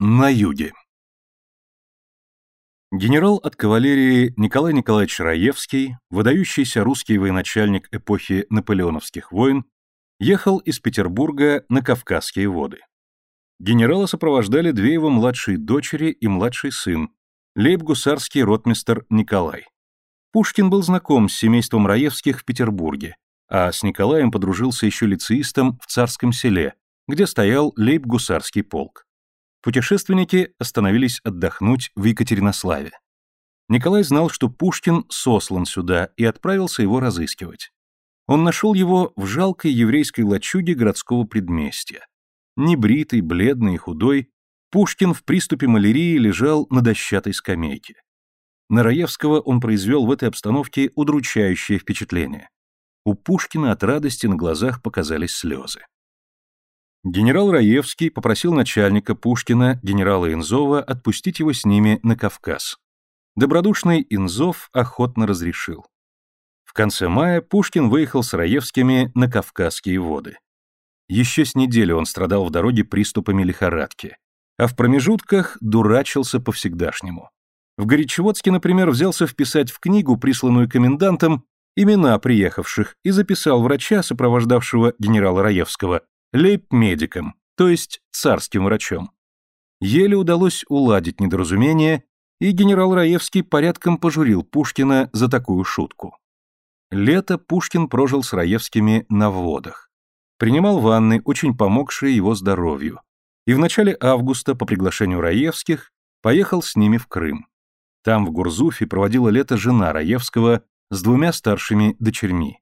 На юге. Генерал от кавалерии Николай Николаевич Раевский, выдающийся русский военачальник эпохи наполеоновских войн, ехал из Петербурга на Кавказские воды. Генерала сопровождали две его младшие дочери и младший сын, лейб-гусарский ротмистер Николай. Пушкин был знаком с семейством Раевских в Петербурге, а с Николаем подружился еще лицеистом в Царском селе, где стоял лейб-гусарский полк. Путешественники остановились отдохнуть в Екатеринославе. Николай знал, что Пушкин сослан сюда и отправился его разыскивать. Он нашел его в жалкой еврейской лачуге городского предместья. Небритый, бледный и худой, Пушкин в приступе малярии лежал на дощатой скамейке. На Раевского он произвел в этой обстановке удручающее впечатление. У Пушкина от радости на глазах показались слезы. Генерал Раевский попросил начальника Пушкина, генерала Инзова, отпустить его с ними на Кавказ. Добродушный Инзов охотно разрешил. В конце мая Пушкин выехал с Раевскими на Кавказские воды. Еще с неделю он страдал в дороге приступами лихорадки, а в промежутках дурачился по-всегдашнему. В Горячеводске, например, взялся вписать в книгу, присланную комендантом, имена приехавших и записал врача, сопровождавшего генерала Раевского, лейб-медиком, то есть царским врачом. Еле удалось уладить недоразумение, и генерал Раевский порядком пожурил Пушкина за такую шутку. Лето Пушкин прожил с Раевскими на водах. Принимал ванны, очень помогшие его здоровью. И в начале августа, по приглашению Раевских, поехал с ними в Крым. Там, в Гурзуфе, проводила лето жена Раевского с двумя старшими дочерьми.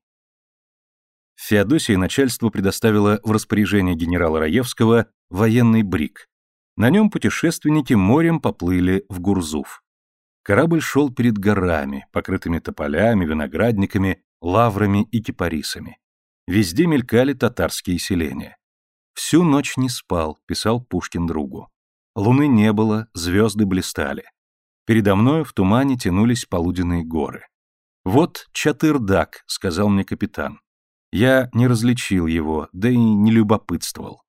Феодосии начальство предоставило в распоряжение генерала Раевского военный брик. На нем путешественники морем поплыли в Гурзуф. Корабль шел перед горами, покрытыми тополями, виноградниками, лаврами и кипарисами. Везде мелькали татарские селения. «Всю ночь не спал», — писал Пушкин другу. Луны не было, звезды блистали. Передо мной в тумане тянулись полуденные горы. «Вот Чатырдак», — сказал мне капитан. Я не различил его, да и не любопытствовал.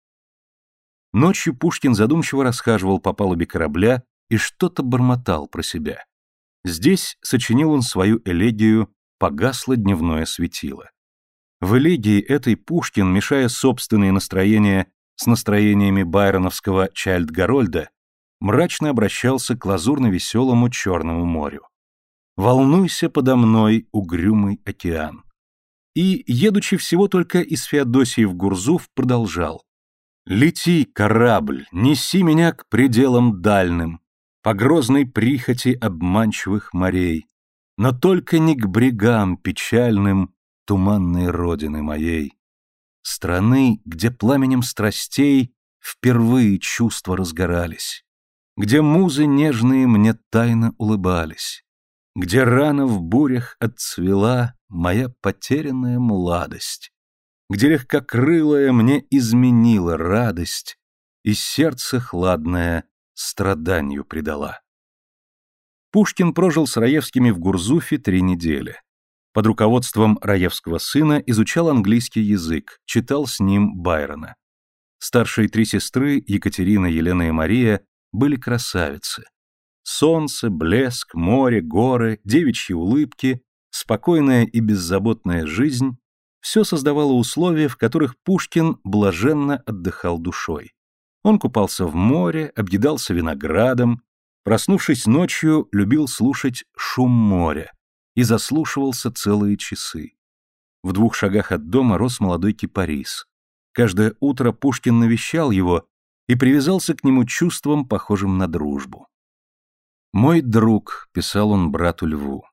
Ночью Пушкин задумчиво расхаживал по палубе корабля и что-то бормотал про себя. Здесь сочинил он свою элегию «Погасло дневное светило». В элегии этой Пушкин, мешая собственные настроения с настроениями байроновского Чайльд-Гарольда, мрачно обращался к лазурно-веселому Черному морю. «Волнуйся подо мной, угрюмый океан» и, едучи всего только из Феодосии в Гурзуф, продолжал. «Лети, корабль, неси меня к пределам дальним, по грозной прихоти обманчивых морей, но только не к брегам печальным туманной родины моей, страны, где пламенем страстей впервые чувства разгорались, где музы нежные мне тайно улыбались, где рано в бурях отцвела моя потерянная младость, где легкокрылая мне изменила радость и сердце хладное страданию предала. Пушкин прожил с Раевскими в Гурзуфе три недели. Под руководством Раевского сына изучал английский язык, читал с ним Байрона. Старшие три сестры, Екатерина, Елена и Мария, были красавицы. Солнце, блеск, море, горы, девичьи улыбки спокойная и беззаботная жизнь – все создавало условия, в которых Пушкин блаженно отдыхал душой. Он купался в море, объедался виноградом, проснувшись ночью, любил слушать шум моря и заслушивался целые часы. В двух шагах от дома рос молодой кипарис. Каждое утро Пушкин навещал его и привязался к нему чувством, похожим на дружбу. «Мой друг», — писал он брату Льву,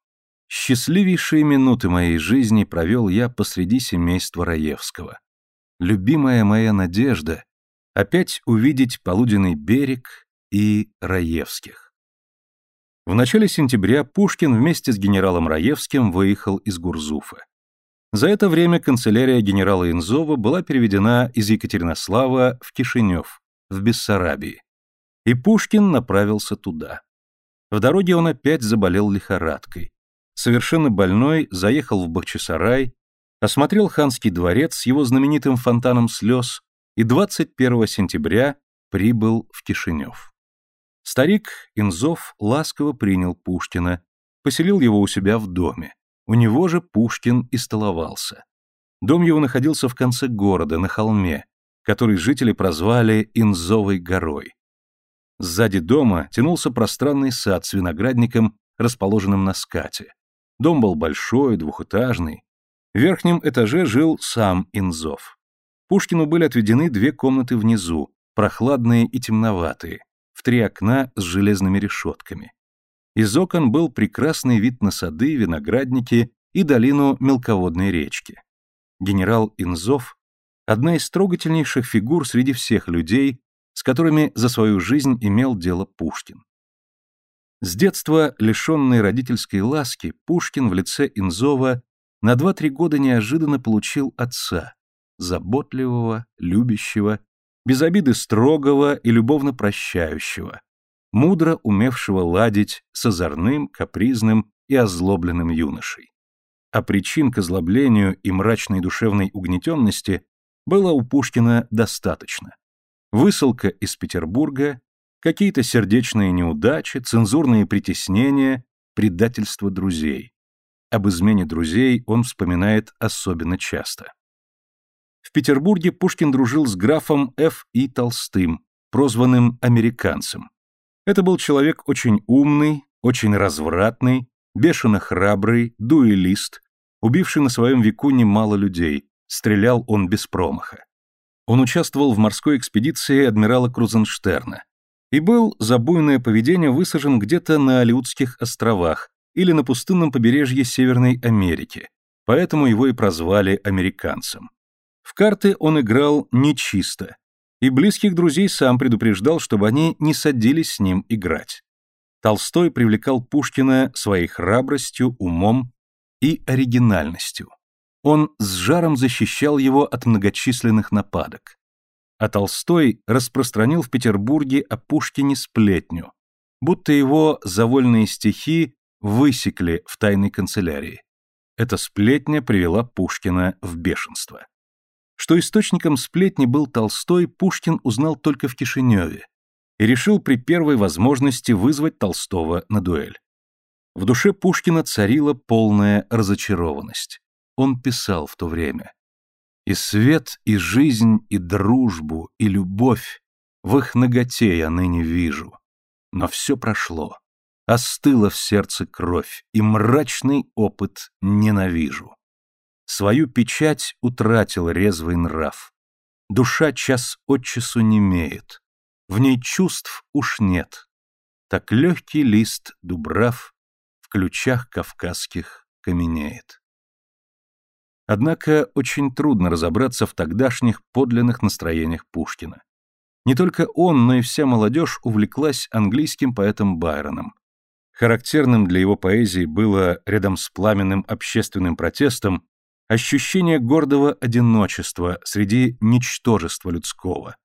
Счастливейшие минуты моей жизни провел я посреди семейства Раевского. Любимая моя надежда — опять увидеть полуденный берег и Раевских. В начале сентября Пушкин вместе с генералом Раевским выехал из Гурзуфа. За это время канцелярия генерала Инзова была переведена из Екатеринослава в Кишинев, в Бессарабии. И Пушкин направился туда. В дороге он опять заболел лихорадкой совершенно больной, заехал в Бахчисарай, осмотрел ханский дворец с его знаменитым фонтаном слез и 21 сентября прибыл в Кишинев. Старик Инзов ласково принял Пушкина, поселил его у себя в доме. У него же Пушкин и столовался. Дом его находился в конце города, на холме, который жители прозвали Инзовой горой. Сзади дома тянулся пространный сад с виноградником, расположенным на скате. Дом был большой, двухэтажный. В верхнем этаже жил сам Инзов. Пушкину были отведены две комнаты внизу, прохладные и темноватые, в три окна с железными решетками. Из окон был прекрасный вид на сады, виноградники и долину мелководной речки. Генерал Инзов – одна из трогательнейших фигур среди всех людей, с которыми за свою жизнь имел дело Пушкин. С детства, лишенный родительской ласки, Пушкин в лице Инзова на 2-3 года неожиданно получил отца, заботливого, любящего, без обиды строгого и любовно прощающего, мудро умевшего ладить с озорным, капризным и озлобленным юношей. А причин к озлоблению и мрачной душевной угнетенности было у Пушкина достаточно. Высылка из Петербурга, какие-то сердечные неудачи, цензурные притеснения, предательство друзей. Об измене друзей он вспоминает особенно часто. В Петербурге Пушкин дружил с графом Ф. И. Толстым, прозванным «американцем». Это был человек очень умный, очень развратный, бешено храбрый, дуэлист, убивший на своем веку немало людей, стрелял он без промаха. Он участвовал в морской экспедиции адмирала Крузенштерна и был за буйное поведение высажен где-то на Алиутских островах или на пустынном побережье Северной Америки, поэтому его и прозвали американцем. В карты он играл нечисто, и близких друзей сам предупреждал, чтобы они не садились с ним играть. Толстой привлекал Пушкина своей храбростью, умом и оригинальностью. Он с жаром защищал его от многочисленных нападок. А Толстой распространил в Петербурге о Пушкине сплетню, будто его завольные стихи высекли в тайной канцелярии. Эта сплетня привела Пушкина в бешенство. Что источником сплетни был Толстой, Пушкин узнал только в Кишиневе и решил при первой возможности вызвать Толстого на дуэль. В душе Пушкина царила полная разочарованность. Он писал в то время. «И свет, и жизнь, и дружбу, и любовь в их ноготе я ныне вижу. Но все прошло. Остыла в сердце кровь, и мрачный опыт ненавижу. Свою печать утратил резвый нрав. Душа час от часу немеет. В ней чувств уж нет. Так легкий лист дубрав в ключах кавказских каменеет. Однако очень трудно разобраться в тогдашних подлинных настроениях Пушкина. Не только он, но и вся молодежь увлеклась английским поэтом Байроном. Характерным для его поэзии было, рядом с пламенным общественным протестом, ощущение гордого одиночества среди ничтожества людского,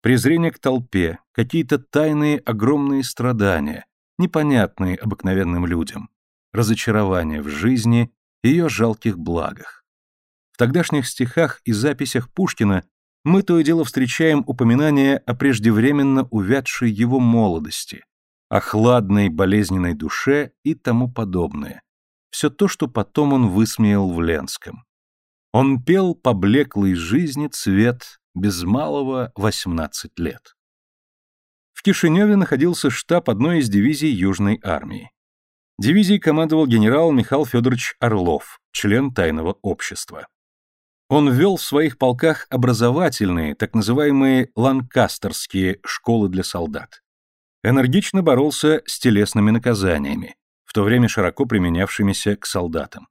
презрение к толпе, какие-то тайные огромные страдания, непонятные обыкновенным людям, разочарование в жизни, ее жалких благах. В тогдашних стихах и записях Пушкина мы то и дело встречаем упоминание о преждевременно увядшей его молодости, о хладной болезненной душе и тому подобное. Все то, что потом он высмеял в Ленском. Он пел поблеклый жизни цвет без малого 18 лет. В Кишиневе находился штаб одной из дивизий Южной армии. Дивизией командовал генерал Михаил Федорович Орлов, член тайного общества. Он ввел в своих полках образовательные, так называемые ланкастерские школы для солдат. Энергично боролся с телесными наказаниями, в то время широко применявшимися к солдатам.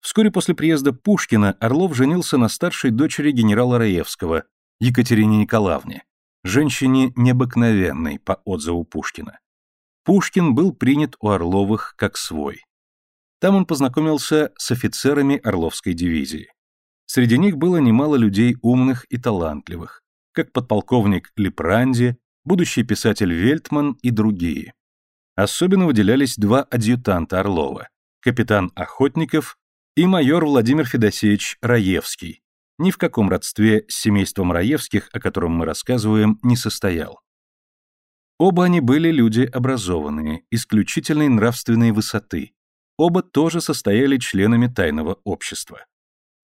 Вскоре после приезда Пушкина Орлов женился на старшей дочери генерала Раевского, Екатерине Николаевне, женщине необыкновенной по отзыву Пушкина. Пушкин был принят у Орловых как свой. Там он познакомился с офицерами Орловской дивизии. Среди них было немало людей умных и талантливых, как подполковник Лепранди, будущий писатель Вельтман и другие. Особенно выделялись два адъютанта Орлова – капитан Охотников и майор Владимир Федосеевич Раевский, ни в каком родстве с семейством Раевских, о котором мы рассказываем, не состоял. Оба они были люди образованные, исключительной нравственной высоты. Оба тоже состояли членами тайного общества.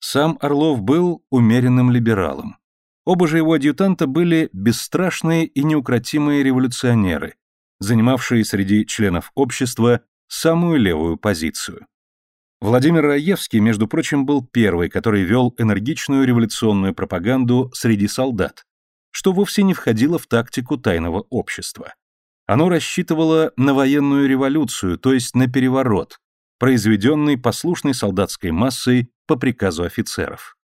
Сам Орлов был умеренным либералом. Оба же его адъютанта были бесстрашные и неукротимые революционеры, занимавшие среди членов общества самую левую позицию. Владимир Раевский, между прочим, был первый, который вел энергичную революционную пропаганду среди солдат, что вовсе не входило в тактику тайного общества. Оно рассчитывало на военную революцию, то есть на переворот, произведенный послушной солдатской массой по приказу офицеров.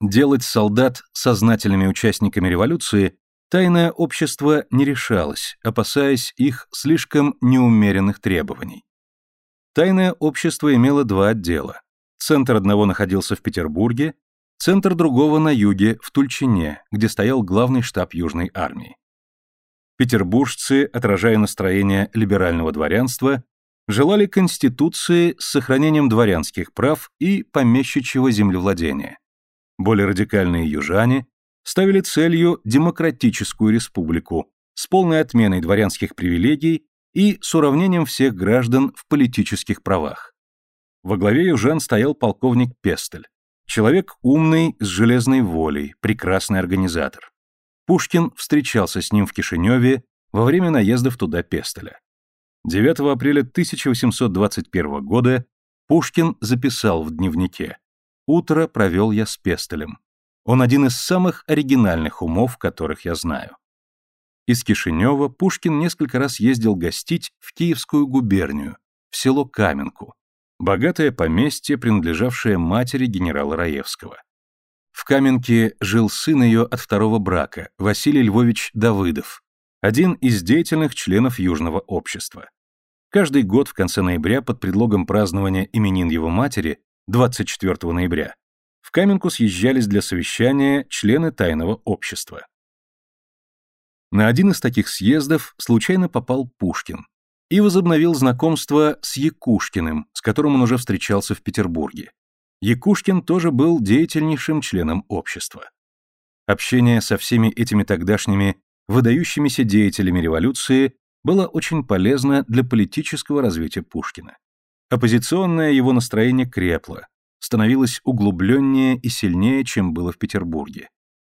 Делать солдат сознательными участниками революции тайное общество не решалось, опасаясь их слишком неумеренных требований. Тайное общество имело два отдела. Центр одного находился в Петербурге, центр другого на юге, в Тульчине, где стоял главный штаб Южной армии. Петербуржцы, отражая настроение либерального дворянства, желали конституции с сохранением дворянских прав и помещичьего землевладения. Более радикальные южане ставили целью демократическую республику с полной отменой дворянских привилегий и с уравнением всех граждан в политических правах. Во главе южан стоял полковник Пестель, человек умный, с железной волей, прекрасный организатор. Пушкин встречался с ним в Кишиневе во время наездов туда Пестеля. 9 апреля 1821 года Пушкин записал в дневнике «Утро провел я с Пестелем. Он один из самых оригинальных умов, которых я знаю». Из Кишинева Пушкин несколько раз ездил гостить в Киевскую губернию, в село Каменку, богатое поместье, принадлежавшее матери генерала Раевского. В Каменке жил сын ее от второго брака, Василий Львович Давыдов, один из деятельных членов Южного общества. Каждый год в конце ноября под предлогом празднования именин его матери, 24 ноября, в Каменку съезжались для совещания члены тайного общества. На один из таких съездов случайно попал Пушкин и возобновил знакомство с Якушкиным, с которым он уже встречался в Петербурге. Якушкин тоже был деятельнейшим членом общества. Общение со всеми этими тогдашними выдающимися деятелями революции было очень полезно для политического развития Пушкина. Оппозиционное его настроение крепло, становилось углубленнее и сильнее, чем было в Петербурге.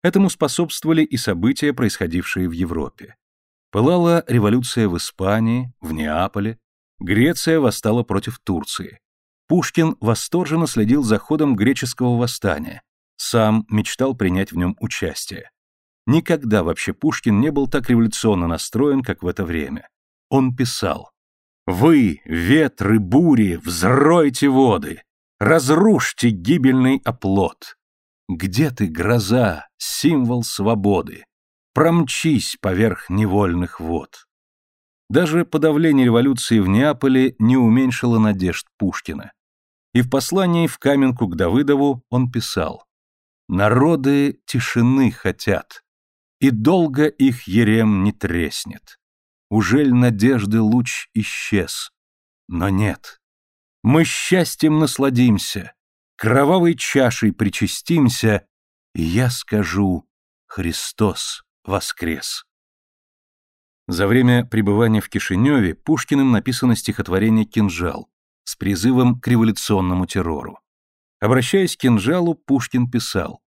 Этому способствовали и события, происходившие в Европе. Пылала революция в Испании, в Неаполе, Греция восстала против Турции. Пушкин восторженно следил за ходом греческого восстания, сам мечтал принять в нем участие. Никогда вообще Пушкин не был так революционно настроен, как в это время. Он писал «Вы, ветры, бури, взройте воды, разрушьте гибельный оплот, где ты, гроза, символ свободы? Промчись поверх невольных вод. Даже подавление революции в Неаполе не уменьшило надежд Пушкина. И в послании в Каменку к Давыдову он писал «Народы тишины хотят, и долго их ерем не треснет. Ужель надежды луч исчез? Но нет. Мы счастьем насладимся, кровавой чашей причастимся, и я скажу «Христос воскрес». За время пребывания в Кишиневе Пушкиным написано стихотворение «Кинжал» с призывом к революционному террору. Обращаясь к кинжалу, Пушкин писал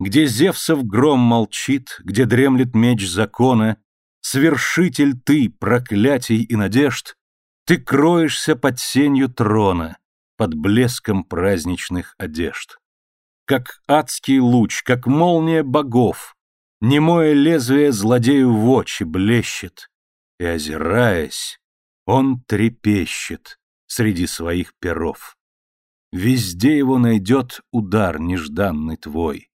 «Где Зевсов гром молчит, где дремлет меч закона, свершитель ты проклятий и надежд, ты кроешься под сенью трона, под блеском праздничных одежд. Как адский луч, как молния богов, немое лезвие злодею в очи блещет, и, озираясь, он трепещет среди своих перов. Везде его найдет удар нежданный твой.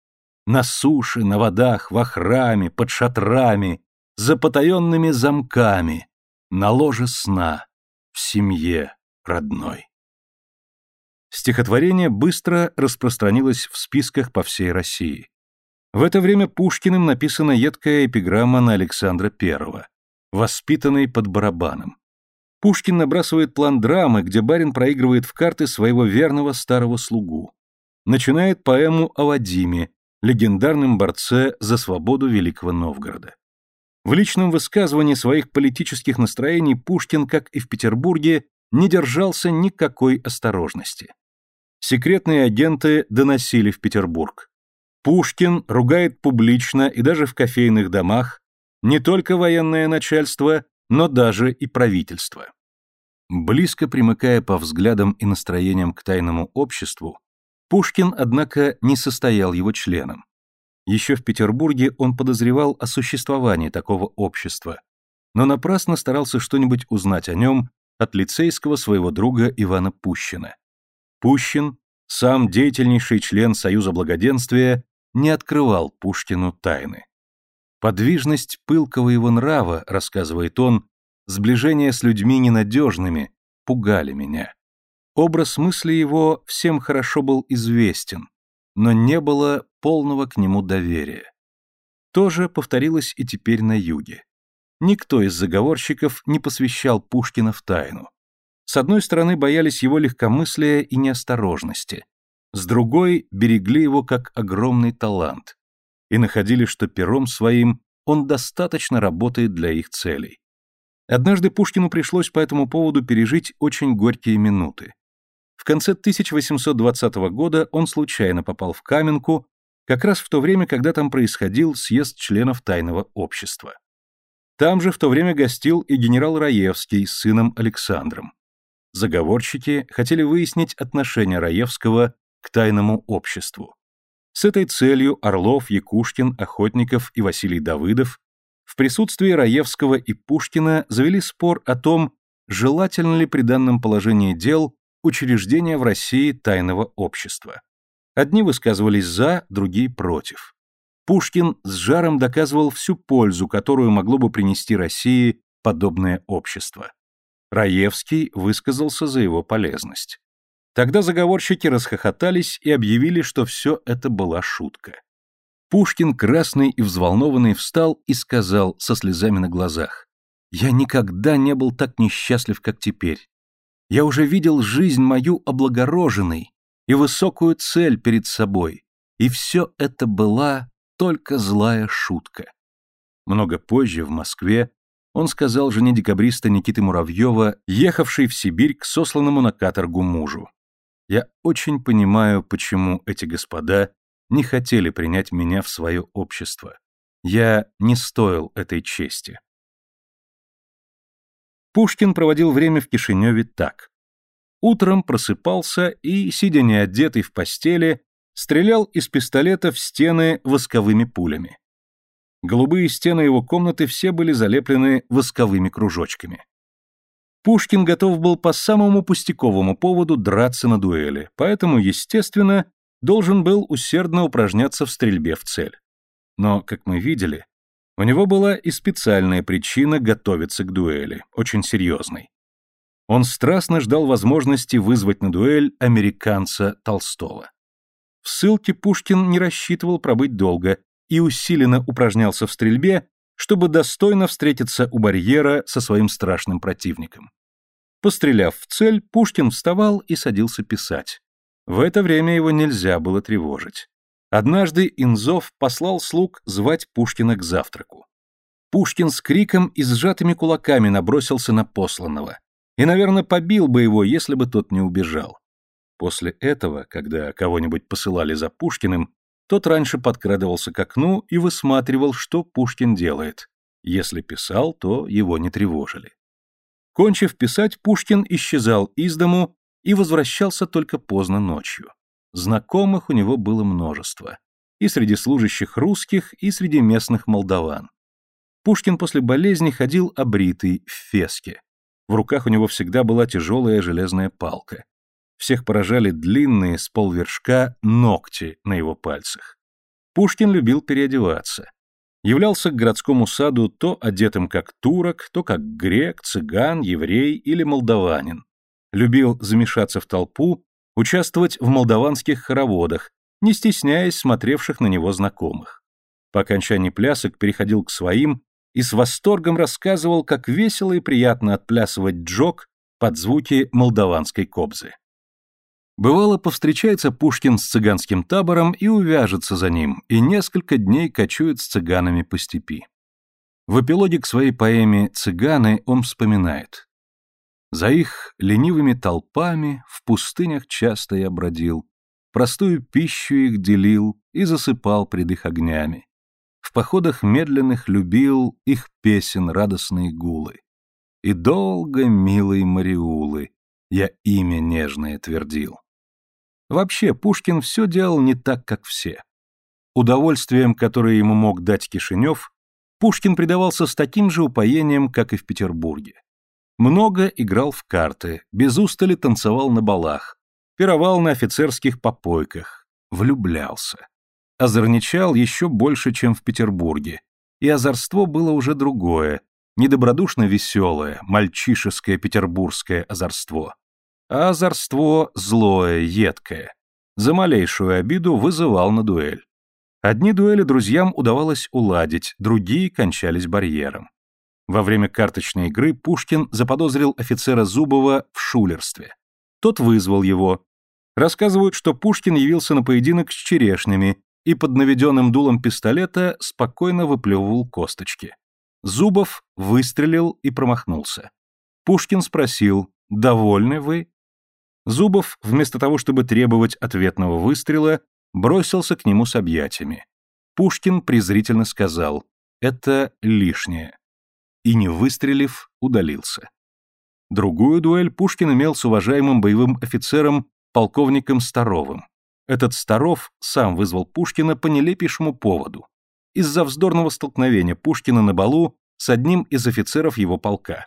На суше, на водах, во храме, под шатрами, за потаенными замками, на ложе сна, в семье родной. Стихотворение быстро распространилось в списках по всей России. В это время Пушкиным написана едкая эпиграмма на Александра I, воспитанный под барабаном. Пушкин набрасывает план драмы, где барин проигрывает в карты своего верного старого слугу. Начинает поэму о Вадиме, легендарном борце за свободу Великого Новгорода. В личном высказывании своих политических настроений Пушкин, как и в Петербурге, не держался никакой осторожности. Секретные агенты доносили в Петербург. Пушкин ругает публично и даже в кофейных домах не только военное начальство, но даже и правительство. Близко примыкая по взглядам и настроениям к тайному обществу, Пушкин, однако, не состоял его членом. Еще в Петербурге он подозревал о существовании такого общества, но напрасно старался что-нибудь узнать о нем от лицейского своего друга Ивана Пущина. Пущин, сам деятельнейший член Союза Благоденствия, не открывал Пушкину тайны. Подвижность пылкого его нрава, рассказывает он, сближение с людьми ненадежными, пугали меня. Образ мысли его всем хорошо был известен, но не было полного к нему доверия. То же повторилось и теперь на юге. Никто из заговорщиков не посвящал Пушкина в тайну. С одной стороны, боялись его легкомыслия и неосторожности, с другой берегли его как огромный талант и находили, что пером своим он достаточно работает для их целей. Однажды Пушкину пришлось по этому поводу пережить очень горькие минуты. В конце 1820 года он случайно попал в Каменку, как раз в то время, когда там происходил съезд членов тайного общества. Там же в то время гостил и генерал Раевский с сыном Александром. Заговорщики хотели выяснить отношение Раевского к тайному обществу. С этой целью Орлов, Якушкин, Охотников и Василий Давыдов в присутствии Раевского и Пушкина завели спор о том, желательно ли при данном положении дел учреждение в России тайного общества. Одни высказывались за, другие против. Пушкин с жаром доказывал всю пользу, которую могло бы принести России подобное общество. Раевский высказался за его полезность. Тогда заговорщики расхохотались и объявили, что все это была шутка. Пушкин, красный и взволнованный, встал и сказал со слезами на глазах. «Я никогда не был так несчастлив, как теперь. Я уже видел жизнь мою облагороженной и высокую цель перед собой, и все это была только злая шутка. Много позже, в Москве, он сказал жене декабриста Никиты Муравьева, ехавшей в Сибирь к сосланному на каторгу мужу. «Я очень понимаю, почему эти господа не хотели принять меня в свое общество. Я не стоил этой чести». Пушкин проводил время в Кишиневе так. Утром просыпался и, сидя неодетый в постели, стрелял из пистолета в стены восковыми пулями. Голубые стены его комнаты все были залеплены восковыми кружочками. Пушкин готов был по самому пустяковому поводу драться на дуэли, поэтому, естественно, должен был усердно упражняться в стрельбе в цель. Но, как мы видели, у него была и специальная причина готовиться к дуэли, очень серьезной. Он страстно ждал возможности вызвать на дуэль американца Толстого. В ссылке Пушкин не рассчитывал пробыть долго и усиленно упражнялся в стрельбе, чтобы достойно встретиться у барьера со своим страшным противником. Постреляв в цель, Пушкин вставал и садился писать. В это время его нельзя было тревожить. Однажды Инзов послал слуг звать Пушкина к завтраку. Пушкин с криком и сжатыми кулаками набросился на посланного. И, наверное, побил бы его, если бы тот не убежал. После этого, когда кого-нибудь посылали за Пушкиным, тот раньше подкрадывался к окну и высматривал, что Пушкин делает. Если писал, то его не тревожили. Кончив писать, Пушкин исчезал из дому и возвращался только поздно ночью. Знакомых у него было множество. И среди служащих русских, и среди местных молдаван. Пушкин после болезни ходил обритый, в феске. В руках у него всегда была тяжелая железная палка. Всех поражали длинные с полвершка ногти на его пальцах. Пушкин любил переодеваться. Являлся к городскому саду то одетым как турок, то как грек, цыган, еврей или молдаванин. Любил замешаться в толпу, участвовать в молдаванских хороводах, не стесняясь смотревших на него знакомых. По окончании плясок переходил к своим и с восторгом рассказывал, как весело и приятно отплясывать джок под звуки молдаванской кобзы. Бывало, повстречается Пушкин с цыганским табором и увяжется за ним, и несколько дней кочует с цыганами по степи. В эпилоге к своей поэме «Цыганы» он вспоминает. «За их ленивыми толпами в пустынях часто я бродил, простую пищу их делил и засыпал пред их огнями. В походах медленных любил их песен радостные гулы. И долго, милые Мариулы, я имя нежное твердил. Вообще, Пушкин все делал не так, как все. Удовольствием, которое ему мог дать Кишинев, Пушкин предавался с таким же упоением, как и в Петербурге. Много играл в карты, без устали танцевал на балах, пировал на офицерских попойках, влюблялся. Озорничал еще больше, чем в Петербурге, и озорство было уже другое, недобродушно веселое, мальчишеское петербургское озорство. А озорство злое, едкое. За малейшую обиду вызывал на дуэль. Одни дуэли друзьям удавалось уладить, другие кончались барьером. Во время карточной игры Пушкин заподозрил офицера Зубова в шулерстве. Тот вызвал его. Рассказывают, что Пушкин явился на поединок с черешнями и под наведенным дулом пистолета спокойно выплевывал косточки. Зубов выстрелил и промахнулся. Пушкин спросил, довольны вы? Зубов, вместо того, чтобы требовать ответного выстрела, бросился к нему с объятиями. Пушкин презрительно сказал «это лишнее» и, не выстрелив, удалился. Другую дуэль Пушкин имел с уважаемым боевым офицером полковником Старовым. Этот Старов сам вызвал Пушкина по нелепейшему поводу из-за вздорного столкновения Пушкина на балу с одним из офицеров его полка.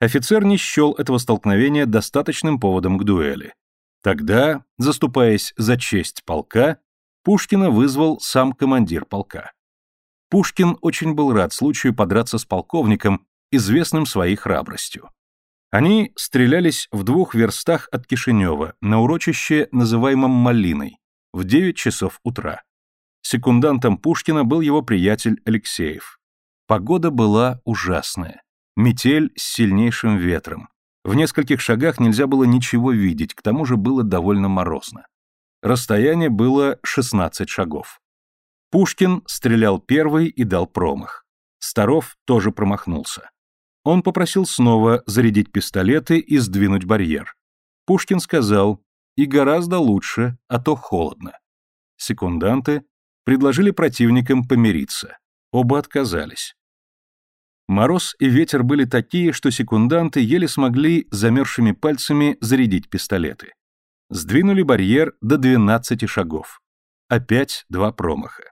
Офицер не счел этого столкновения достаточным поводом к дуэли. Тогда, заступаясь за честь полка, Пушкина вызвал сам командир полка. Пушкин очень был рад случаю подраться с полковником, известным своей храбростью. Они стрелялись в двух верстах от Кишинева, на урочище, называемом Малиной, в 9 часов утра. Секундантом Пушкина был его приятель Алексеев. Погода была ужасная. Метель с сильнейшим ветром. В нескольких шагах нельзя было ничего видеть, к тому же было довольно морозно. Расстояние было 16 шагов. Пушкин стрелял первый и дал промах. Старов тоже промахнулся. Он попросил снова зарядить пистолеты и сдвинуть барьер. Пушкин сказал, и гораздо лучше, а то холодно. Секунданты предложили противникам помириться. Оба отказались. Мороз и ветер были такие, что секунданты еле смогли замерзшими пальцами зарядить пистолеты. Сдвинули барьер до 12 шагов. Опять два промаха.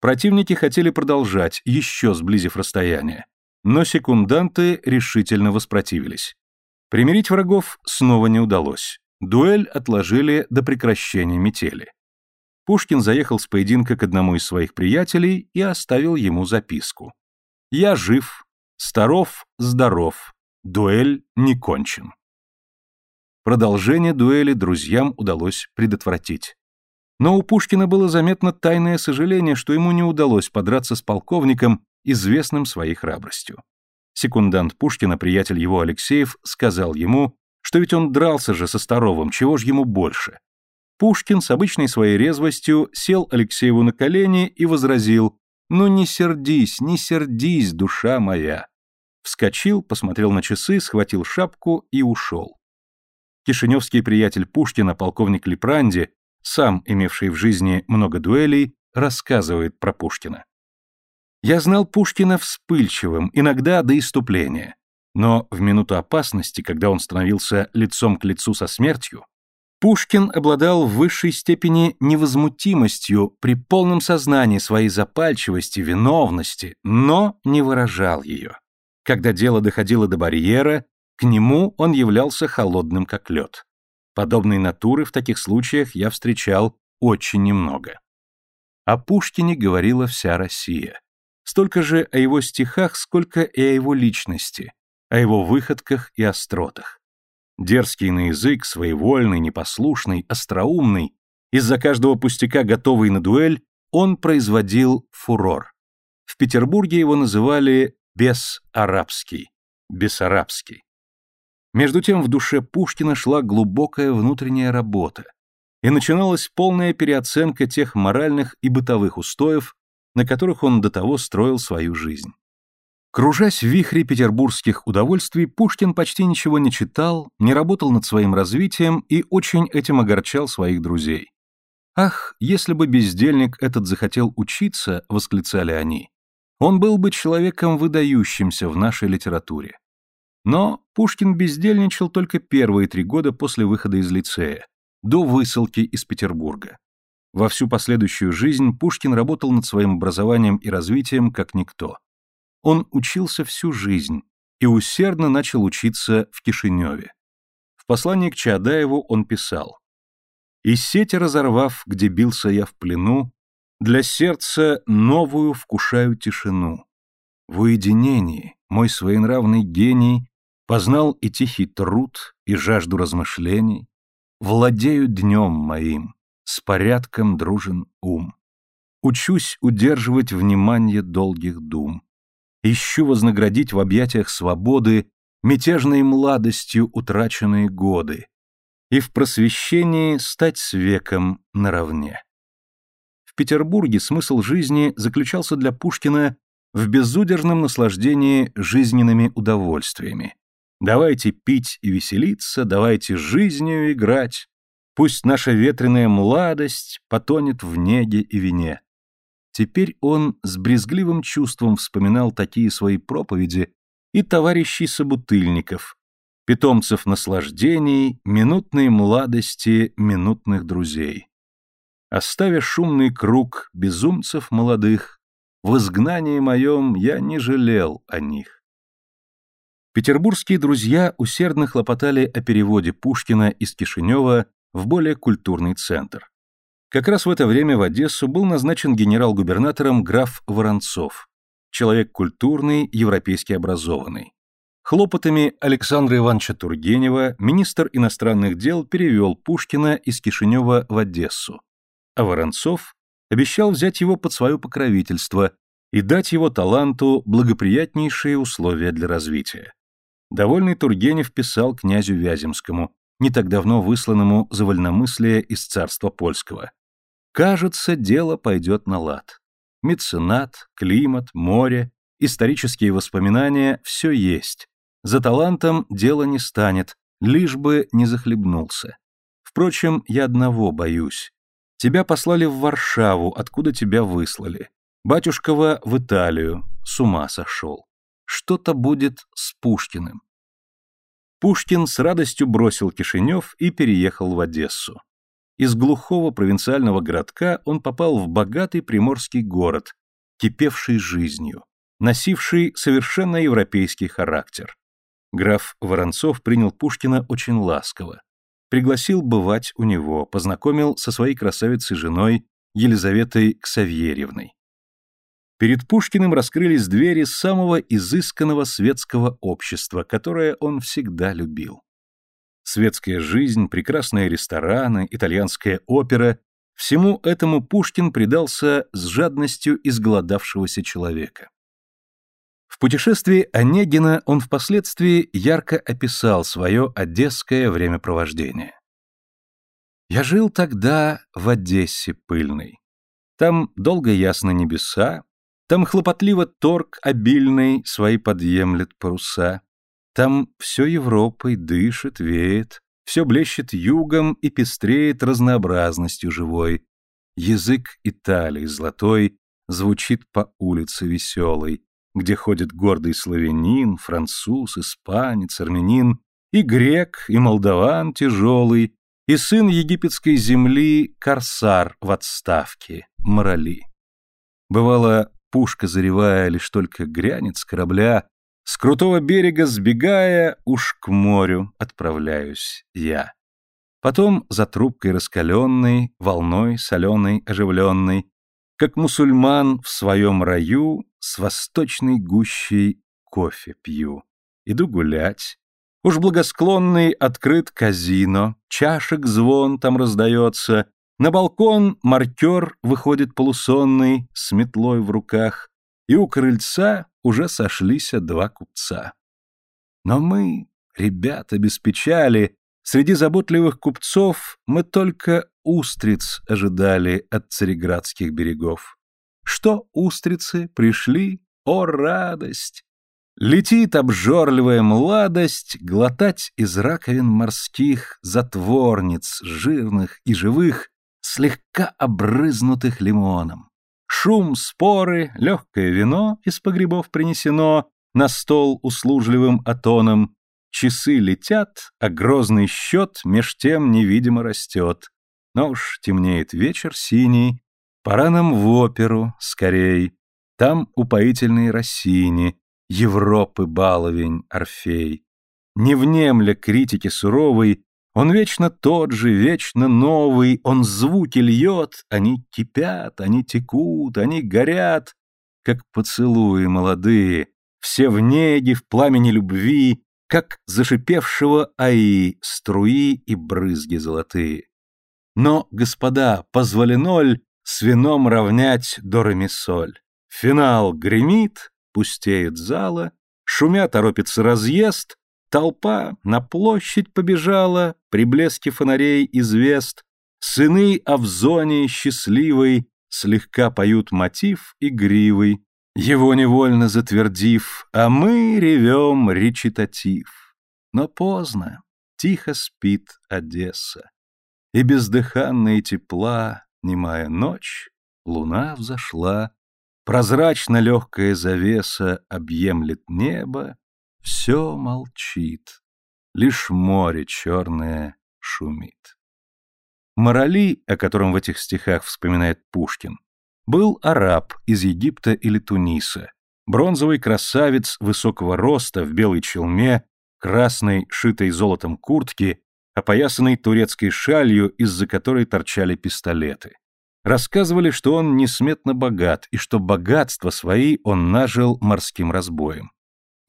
Противники хотели продолжать, еще сблизив расстояние. Но секунданты решительно воспротивились. Примирить врагов снова не удалось. Дуэль отложили до прекращения метели. Пушкин заехал с поединка к одному из своих приятелей и оставил ему записку. «Я жив, Старов здоров, дуэль не кончен». Продолжение дуэли друзьям удалось предотвратить. Но у Пушкина было заметно тайное сожаление, что ему не удалось подраться с полковником, известным своей храбростью. Секундант Пушкина, приятель его Алексеев, сказал ему, что ведь он дрался же со Старовым, чего ж ему больше. Пушкин с обычной своей резвостью сел Алексееву на колени и возразил «Ну не сердись, не сердись, душа моя!» Вскочил, посмотрел на часы, схватил шапку и ушел. Кишиневский приятель Пушкина, полковник Лепранди, сам имевший в жизни много дуэлей, рассказывает про Пушкина. «Я знал Пушкина вспыльчивым, иногда до иступления. Но в минуту опасности, когда он становился лицом к лицу со смертью, Пушкин обладал в высшей степени невозмутимостью при полном сознании своей запальчивости, виновности, но не выражал ее. Когда дело доходило до барьера, к нему он являлся холодным как лед. Подобной натуры в таких случаях я встречал очень немного. О Пушкине говорила вся Россия. Столько же о его стихах, сколько и о его личности, о его выходках и остротах. Дерзкий на язык, своевольный, непослушный, остроумный, из-за каждого пустяка готовый на дуэль, он производил фурор. В Петербурге его называли «бес-арабский», «бессарабский». Между тем в душе Пушкина шла глубокая внутренняя работа, и начиналась полная переоценка тех моральных и бытовых устоев, на которых он до того строил свою жизнь. Кружась в вихре петербургских удовольствий, Пушкин почти ничего не читал, не работал над своим развитием и очень этим огорчал своих друзей. «Ах, если бы бездельник этот захотел учиться», — восклицали они, «он был бы человеком выдающимся в нашей литературе». Но Пушкин бездельничал только первые три года после выхода из лицея, до высылки из Петербурга. Во всю последующую жизнь Пушкин работал над своим образованием и развитием как никто. Он учился всю жизнь и усердно начал учиться в Кишиневе. В послании к Чаадаеву он писал «И сеть разорвав, где бился я в плену, для сердца новую вкушаю тишину. В уединении мой своенравный гений Познал и тихий труд, и жажду размышлений. Владею днем моим, с порядком дружен ум. Учусь удерживать внимание долгих дум. Ищу вознаградить в объятиях свободы Мятежной младостью утраченные годы И в просвещении стать с веком наравне. В Петербурге смысл жизни заключался для Пушкина в безудержном наслаждении жизненными удовольствиями, Давайте пить и веселиться, давайте жизнью играть. Пусть наша ветреная младость потонет в неге и вине. Теперь он с брезгливым чувством вспоминал такие свои проповеди и товарищей собутыльников, питомцев наслаждений, минутной младости минутных друзей. Оставя шумный круг безумцев молодых, в изгнании моем я не жалел о них. Петербургские друзья усердно хлопотали о переводе Пушкина из Кишинева в более культурный центр. Как раз в это время в Одессу был назначен генерал-губернатором граф Воронцов, человек культурный, европейски образованный. Хлопотами Александра Ивановича Тургенева министр иностранных дел перевел Пушкина из Кишинева в Одессу, а Воронцов обещал взять его под свое покровительство и дать его таланту благоприятнейшие условия для развития. Довольный Тургенев писал князю Вяземскому, не так давно высланному за вольномыслие из царства польского. «Кажется, дело пойдет на лад. Меценат, климат, море, исторические воспоминания – все есть. За талантом дело не станет, лишь бы не захлебнулся. Впрочем, я одного боюсь. Тебя послали в Варшаву, откуда тебя выслали. Батюшкова в Италию, с ума сошел что-то будет с Пушкиным. Пушкин с радостью бросил Кишинев и переехал в Одессу. Из глухого провинциального городка он попал в богатый приморский город, кипевший жизнью, носивший совершенно европейский характер. Граф Воронцов принял Пушкина очень ласково, пригласил бывать у него, познакомил со своей красавицей-женой Елизаветой Ксавьерьевной. Перед Пушкиным раскрылись двери самого изысканного светского общества, которое он всегда любил. Светская жизнь, прекрасные рестораны, итальянская опера – всему этому Пушкин предался с жадностью изголодавшегося человека. В путешествии Онегина он впоследствии ярко описал свое одесское времяпровождение. «Я жил тогда в Одессе пыльной. Там долго ясно небеса, там хлопотливо торг обильный свои подъемлет паруса. Там все Европой дышит, веет, все блещет югом и пестреет разнообразностью живой. Язык Италии золотой звучит по улице веселой, где ходит гордый славянин, француз, испанец, армянин, и грек, и молдаван тяжелый, и сын египетской земли, корсар в отставке, морали. Бывало, Пушка, заревая, лишь только грянет с корабля, с крутого берега сбегая, уж к морю отправляюсь я. Потом за трубкой раскаленной, волной соленой, оживленной, как мусульман в своем раю с восточной гущей кофе пью. Иду гулять. Уж благосклонный открыт казино, чашек звон там раздается, на балкон маркер выходит полусонный, с метлой в руках, и у крыльца уже сошлись два купца. Но мы, ребята без печали, среди заботливых купцов мы только устриц ожидали от цареградских берегов. Что устрицы пришли, о радость! Летит обжорливая младость глотать из раковин морских затворниц, жирных и живых, слегка обрызнутых лимоном. Шум, споры, легкое вино из погребов принесено на стол услужливым атоном. Часы летят, а грозный счет меж тем невидимо растет. Но уж темнеет вечер синий, пора нам в оперу, скорей. Там упоительные Россини, Европы баловень Орфей. Не внемля критики суровой, он вечно тот же, вечно новый, он звуки льет, они кипят, они текут, они горят, как поцелуи молодые, все в неге, в пламени любви, как зашипевшего аи струи и брызги золотые. Но, господа, позволено ль с вином равнять до ремесоль? Финал гремит, пустеет зала, шумя торопится разъезд, Толпа на площадь побежала, при блеске фонарей извест, Сыны Авзонии счастливой слегка поют мотив игривый, его невольно затвердив, а мы ревем речитатив. Но поздно, тихо спит Одесса, и бездыханная тепла, немая ночь, луна взошла, прозрачно легкая завеса объемлет небо, все молчит, лишь море черное шумит. Морали, о котором в этих стихах вспоминает Пушкин, был араб из Египта или Туниса, бронзовый красавец высокого роста в белой челме, красной, шитой золотом куртке, опоясанной турецкой шалью, из-за которой торчали пистолеты. Рассказывали, что он несметно богат, и что богатство свои он нажил морским разбоем.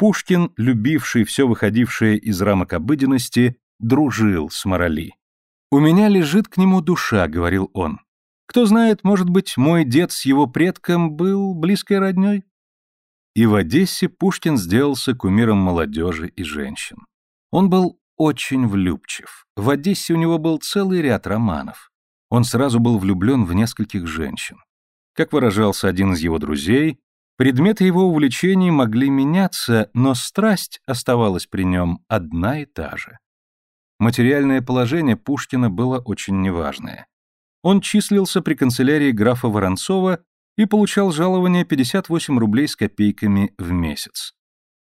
Пушкин, любивший все выходившее из рамок обыденности, дружил с Морали. «У меня лежит к нему душа», — говорил он. «Кто знает, может быть, мой дед с его предком был близкой родней?» И в Одессе Пушкин сделался кумиром молодежи и женщин. Он был очень влюбчив. В Одессе у него был целый ряд романов. Он сразу был влюблен в нескольких женщин. Как выражался один из его друзей, Предметы его увлечений могли меняться, но страсть оставалась при нем одна и та же. Материальное положение Пушкина было очень неважное. Он числился при канцелярии графа Воронцова и получал жалование 58 рублей с копейками в месяц.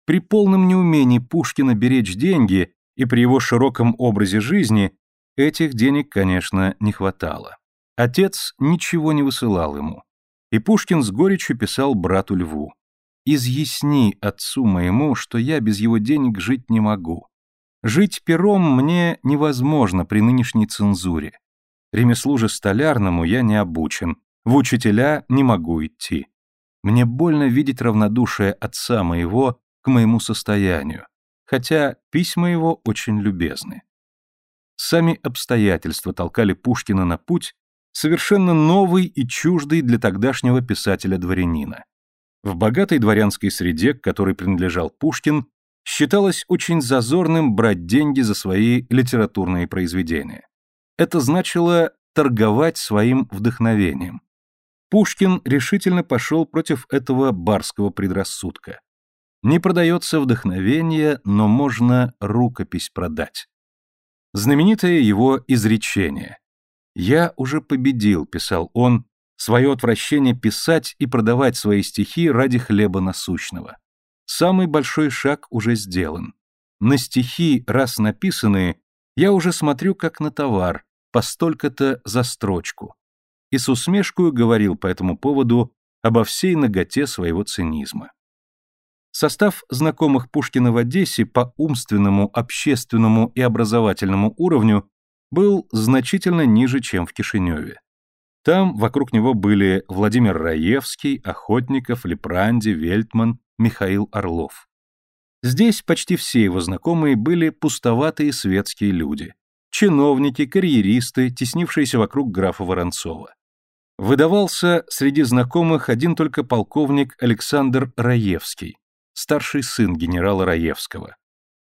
При полном неумении Пушкина беречь деньги и при его широком образе жизни этих денег, конечно, не хватало. Отец ничего не высылал ему. И Пушкин с горечью писал брату Льву. «Изъясни отцу моему, что я без его денег жить не могу. Жить пером мне невозможно при нынешней цензуре. Ремеслу же столярному я не обучен, в учителя не могу идти. Мне больно видеть равнодушие отца моего к моему состоянию, хотя письма его очень любезны. Сами обстоятельства толкали Пушкина на путь, совершенно новый и чуждый для тогдашнего писателя-дворянина. В богатой дворянской среде, к которой принадлежал Пушкин, считалось очень зазорным брать деньги за свои литературные произведения. Это значило торговать своим вдохновением. Пушкин решительно пошел против этого барского предрассудка. Не продается вдохновение, но можно рукопись продать. Знаменитое его изречение «Я уже победил», — писал он, — «свое отвращение писать и продавать свои стихи ради хлеба насущного. Самый большой шаг уже сделан. На стихи, раз написанные, я уже смотрю как на товар, по столько-то за строчку». И с усмешкой говорил по этому поводу обо всей наготе своего цинизма. Состав знакомых Пушкина в Одессе по умственному, общественному и образовательному уровню был значительно ниже, чем в Кишиневе. Там вокруг него были Владимир Раевский, Охотников, Лепранди, Вельтман, Михаил Орлов. Здесь почти все его знакомые были пустоватые светские люди, чиновники, карьеристы, теснившиеся вокруг графа Воронцова. Выдавался среди знакомых один только полковник Александр Раевский, старший сын генерала Раевского.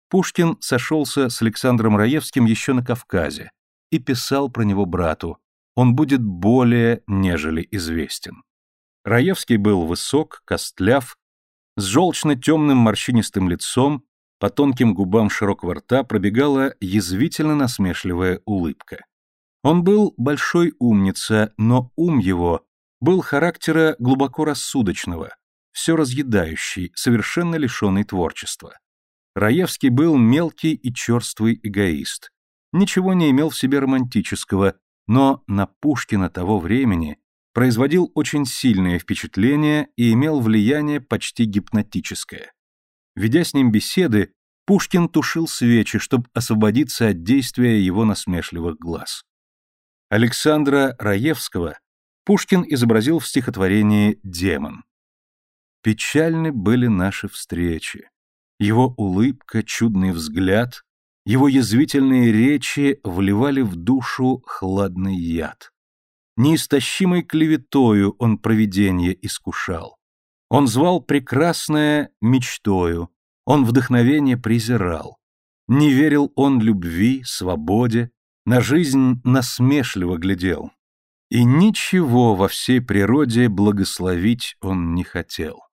Пушкин сошелся с Александром Раевским еще на Кавказе и писал про него брату. Он будет более, нежели известен. Раевский был высок, костляв, С желчно-темным морщинистым лицом, по тонким губам широкого рта пробегала язвительно-насмешливая улыбка. Он был большой умница, но ум его был характера глубоко рассудочного, все разъедающий, совершенно лишенный творчества. Раевский был мелкий и черствый эгоист. Ничего не имел в себе романтического, но на Пушкина того времени производил очень сильное впечатление и имел влияние почти гипнотическое. Ведя с ним беседы, Пушкин тушил свечи, чтобы освободиться от действия его насмешливых глаз. Александра Раевского Пушкин изобразил в стихотворении «Демон». Печальны были наши встречи. Его улыбка, чудный взгляд, его язвительные речи вливали в душу хладный яд. Неистощимой клеветою он провидение искушал. Он звал прекрасное мечтою, он вдохновение презирал. Не верил он любви, свободе, на жизнь насмешливо глядел. И ничего во всей природе благословить он не хотел.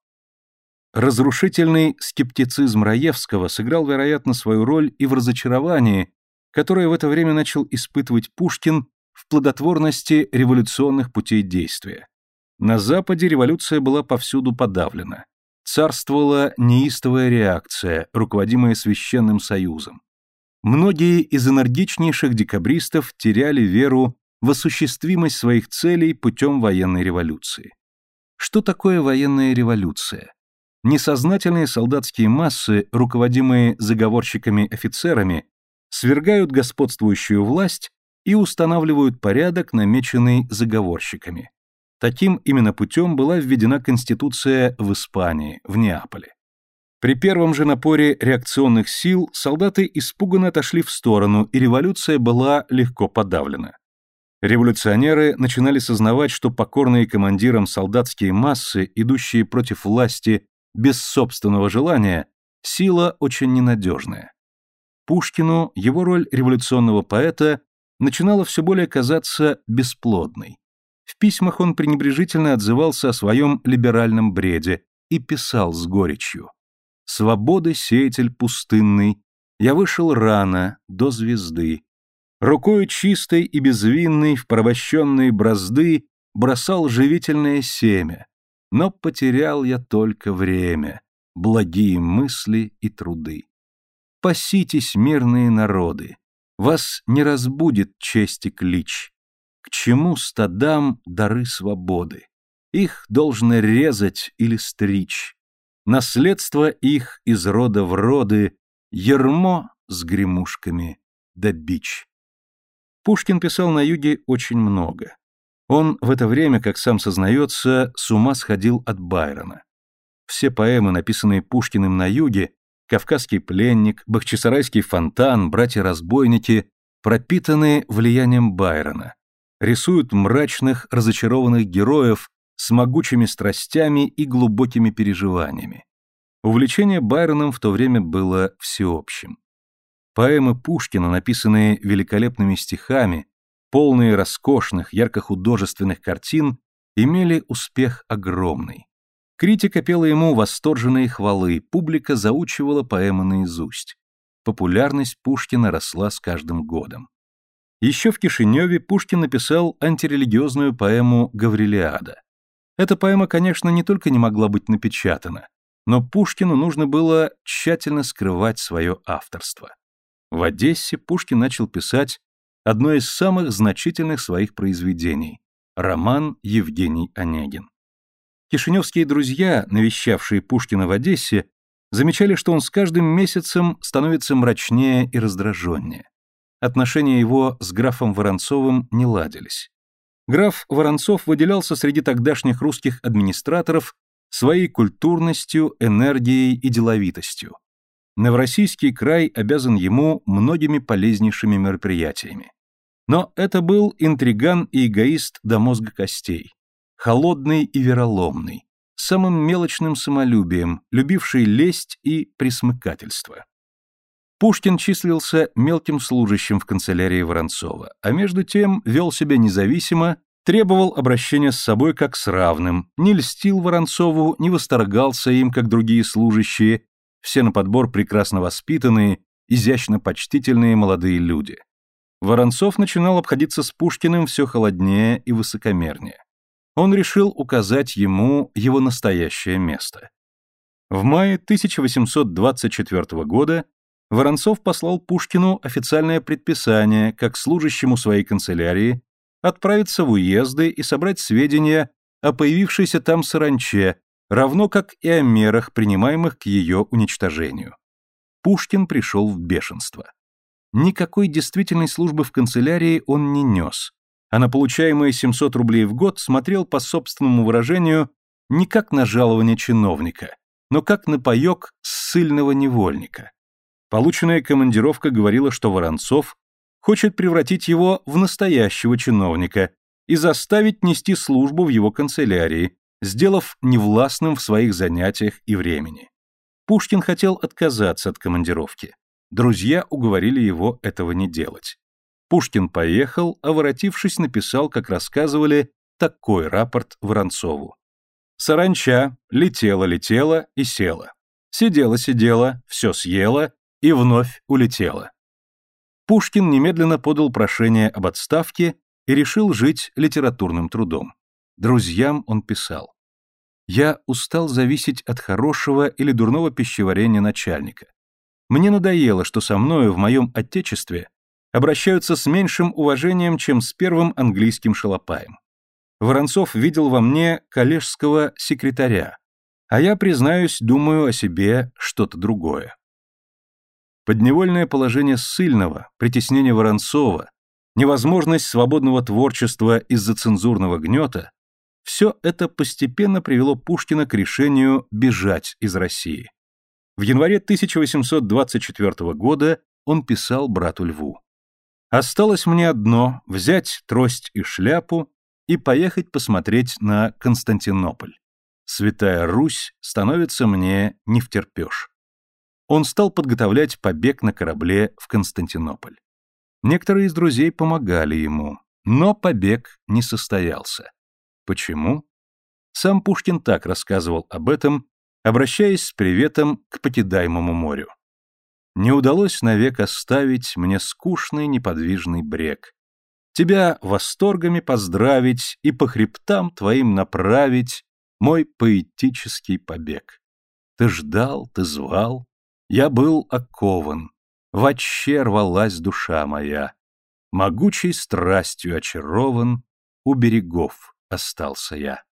Разрушительный скептицизм Раевского сыграл, вероятно, свою роль и в разочаровании, которое в это время начал испытывать Пушкин в плодотворности революционных путей действия. На Западе революция была повсюду подавлена. Царствовала неистовая реакция, руководимая Священным Союзом. Многие из энергичнейших декабристов теряли веру в осуществимость своих целей путем военной революции. Что такое военная революция? Несознательные солдатские массы, руководимые заговорщиками-офицерами, свергают господствующую власть и устанавливают порядок, намеченный заговорщиками. Таким именно путем была введена Конституция в Испании, в Неаполе. При первом же напоре реакционных сил солдаты испуганно отошли в сторону, и революция была легко подавлена. Революционеры начинали сознавать, что покорные командирам солдатские массы, идущие против власти без собственного желания, сила очень ненадежная. Пушкину его роль революционного поэта начинала все более казаться бесплодной. В письмах он пренебрежительно отзывался о своем либеральном бреде и писал с горечью. «Свободы сеятель пустынный, я вышел рано, до звезды. Рукою чистой и безвинной в порабощенные бразды бросал живительное семя, но потерял я только время, благие мысли и труды. Паситесь, мирные народы, вас не разбудит честь и клич, к чему стадам дары свободы? Их должно резать или стричь. Наследство их из рода в роды, ермо с гремушками да бич. Пушкин писал на юге очень много. Он в это время, как сам сознается, с ума сходил от Байрона. Все поэмы, написанные Пушкиным на юге, «Кавказский пленник», «Бахчисарайский фонтан», «Братья-разбойники», пропитаны влиянием Байрона рисуют мрачных, разочарованных героев с могучими страстями и глубокими переживаниями. Увлечение Байроном в то время было всеобщим. Поэмы Пушкина, написанные великолепными стихами, полные роскошных, ярко-художественных картин, имели успех огромный. Критика пела ему восторженные хвалы, публика заучивала поэмы наизусть. Популярность Пушкина росла с каждым годом. Еще в Кишиневе Пушкин написал антирелигиозную поэму «Гаврилиада». Эта поэма, конечно, не только не могла быть напечатана, но Пушкину нужно было тщательно скрывать свое авторство. В Одессе Пушкин начал писать одно из самых значительных своих произведений – роман «Евгений Онегин». Кишиневские друзья, навещавшие Пушкина в Одессе, замечали, что он с каждым месяцем становится мрачнее и раздраженнее отношения его с графом Воронцовым не ладились. Граф Воронцов выделялся среди тогдашних русских администраторов своей культурностью, энергией и деловитостью. Новороссийский край обязан ему многими полезнейшими мероприятиями. Но это был интриган и эгоист до мозга костей, холодный и вероломный, самым мелочным самолюбием, любивший лесть и присмыкательство. Пушкин числился мелким служащим в канцелярии Воронцова, а между тем вел себя независимо Требовал обращения с собой как с равным, не льстил Воронцову, не восторгался им, как другие служащие, все на подбор прекрасно воспитанные, изящно почтительные молодые люди. Воронцов начинал обходиться с Пушкиным все холоднее и высокомернее. Он решил указать ему его настоящее место. В мае 1824 года Воронцов послал Пушкину официальное предписание, как служащему своей канцелярии, отправиться в уезды и собрать сведения о появившейся там саранче, равно как и о мерах, принимаемых к ее уничтожению. Пушкин пришел в бешенство. Никакой действительной службы в канцелярии он не нес, а на получаемые 700 рублей в год смотрел по собственному выражению не как на жалование чиновника, но как на паек ссыльного невольника. Полученная командировка говорила, что Воронцов хочет превратить его в настоящего чиновника и заставить нести службу в его канцелярии, сделав невластным в своих занятиях и времени. Пушкин хотел отказаться от командировки. Друзья уговорили его этого не делать. Пушкин поехал, а воротившись, написал, как рассказывали, такой рапорт Воронцову. Саранча летела-летела и села. Сидела-сидела, все съела и вновь улетела. Пушкин немедленно подал прошение об отставке и решил жить литературным трудом. Друзьям он писал. «Я устал зависеть от хорошего или дурного пищеварения начальника. Мне надоело, что со мною в моем отечестве обращаются с меньшим уважением, чем с первым английским шалопаем. Воронцов видел во мне коллежского секретаря, а я, признаюсь, думаю о себе что-то другое. Подневольное положение ссыльного, притеснение Воронцова, невозможность свободного творчества из-за цензурного гнета – все это постепенно привело Пушкина к решению бежать из России. В январе 1824 года он писал брату Льву. «Осталось мне одно – взять трость и шляпу и поехать посмотреть на Константинополь. Святая Русь становится мне не втерпешь». Он стал подготовлять побег на корабле в Константинополь. Некоторые из друзей помогали ему, но побег не состоялся. Почему? Сам Пушкин так рассказывал об этом обращаясь с приветом к покидаемому морю. Не удалось навек оставить мне скучный неподвижный брег. Тебя восторгами поздравить и по хребтам твоим направить мой поэтический побег. Ты ждал, ты звал, я был окован, вообще рвалась душа моя, могучей страстью очарован, у берегов остался я.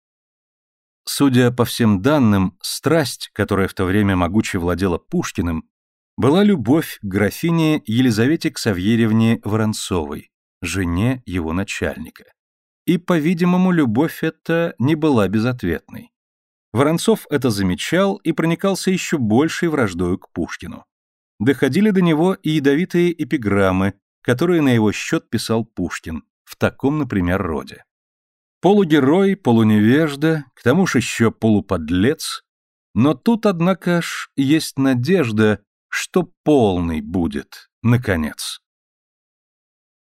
Судя по всем данным, страсть, которая в то время могуче владела Пушкиным, была любовь к графине Елизавете Ксавьеревне Воронцовой, жене его начальника. И, по-видимому, любовь эта не была безответной. Воронцов это замечал и проникался еще большей враждою к Пушкину. Доходили до него и ядовитые эпиграммы, которые на его счет писал Пушкин, в таком, например, роде. Полугерой, полуневежда, к тому же еще полуподлец. Но тут, однако ж, есть надежда, что полный будет, наконец.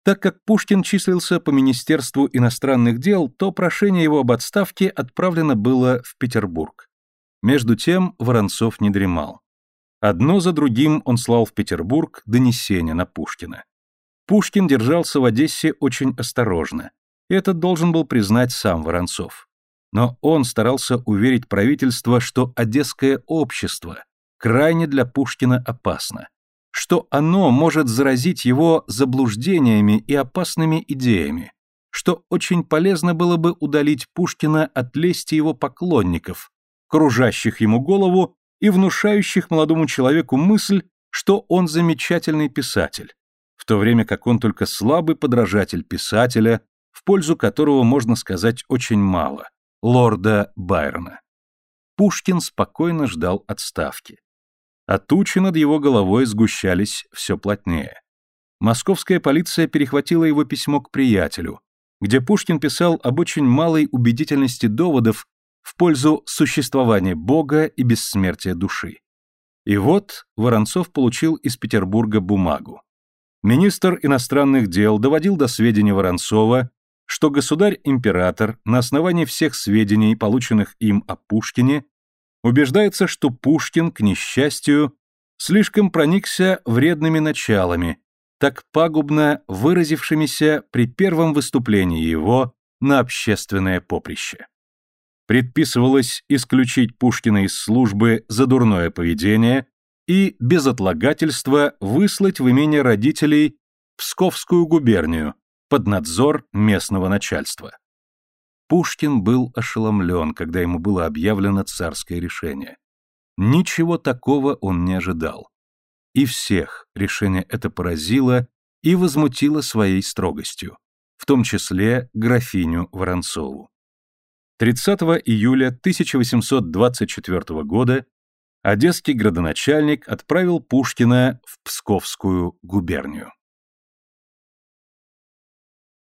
Так как Пушкин числился по Министерству иностранных дел, то прошение его об отставке отправлено было в Петербург. Между тем Воронцов не дремал. Одно за другим он слал в Петербург донесения на Пушкина. Пушкин держался в Одессе очень осторожно, это должен был признать сам Воронцов. Но он старался уверить правительство, что одесское общество крайне для Пушкина опасно, что оно может заразить его заблуждениями и опасными идеями, что очень полезно было бы удалить Пушкина от лести его поклонников, кружащих ему голову и внушающих молодому человеку мысль, что он замечательный писатель, в то время как он только слабый подражатель писателя, в пользу которого можно сказать очень мало, лорда Байрона. Пушкин спокойно ждал отставки. А тучи над его головой сгущались все плотнее. Московская полиция перехватила его письмо к приятелю, где Пушкин писал об очень малой убедительности доводов в пользу существования Бога и бессмертия души. И вот Воронцов получил из Петербурга бумагу. Министр иностранных дел доводил до сведения Воронцова, что государь-император на основании всех сведений, полученных им о Пушкине, убеждается, что Пушкин, к несчастью, слишком проникся вредными началами, так пагубно выразившимися при первом выступлении его на общественное поприще. Предписывалось исключить Пушкина из службы за дурное поведение и без отлагательства выслать в имение родителей Псковскую губернию под надзор местного начальства. Пушкин был ошеломлен, когда ему было объявлено царское решение. Ничего такого он не ожидал. И всех решение это поразило и возмутило своей строгостью, в том числе графиню Воронцову. 30 июля 1824 года одесский градоначальник отправил Пушкина в Псковскую губернию.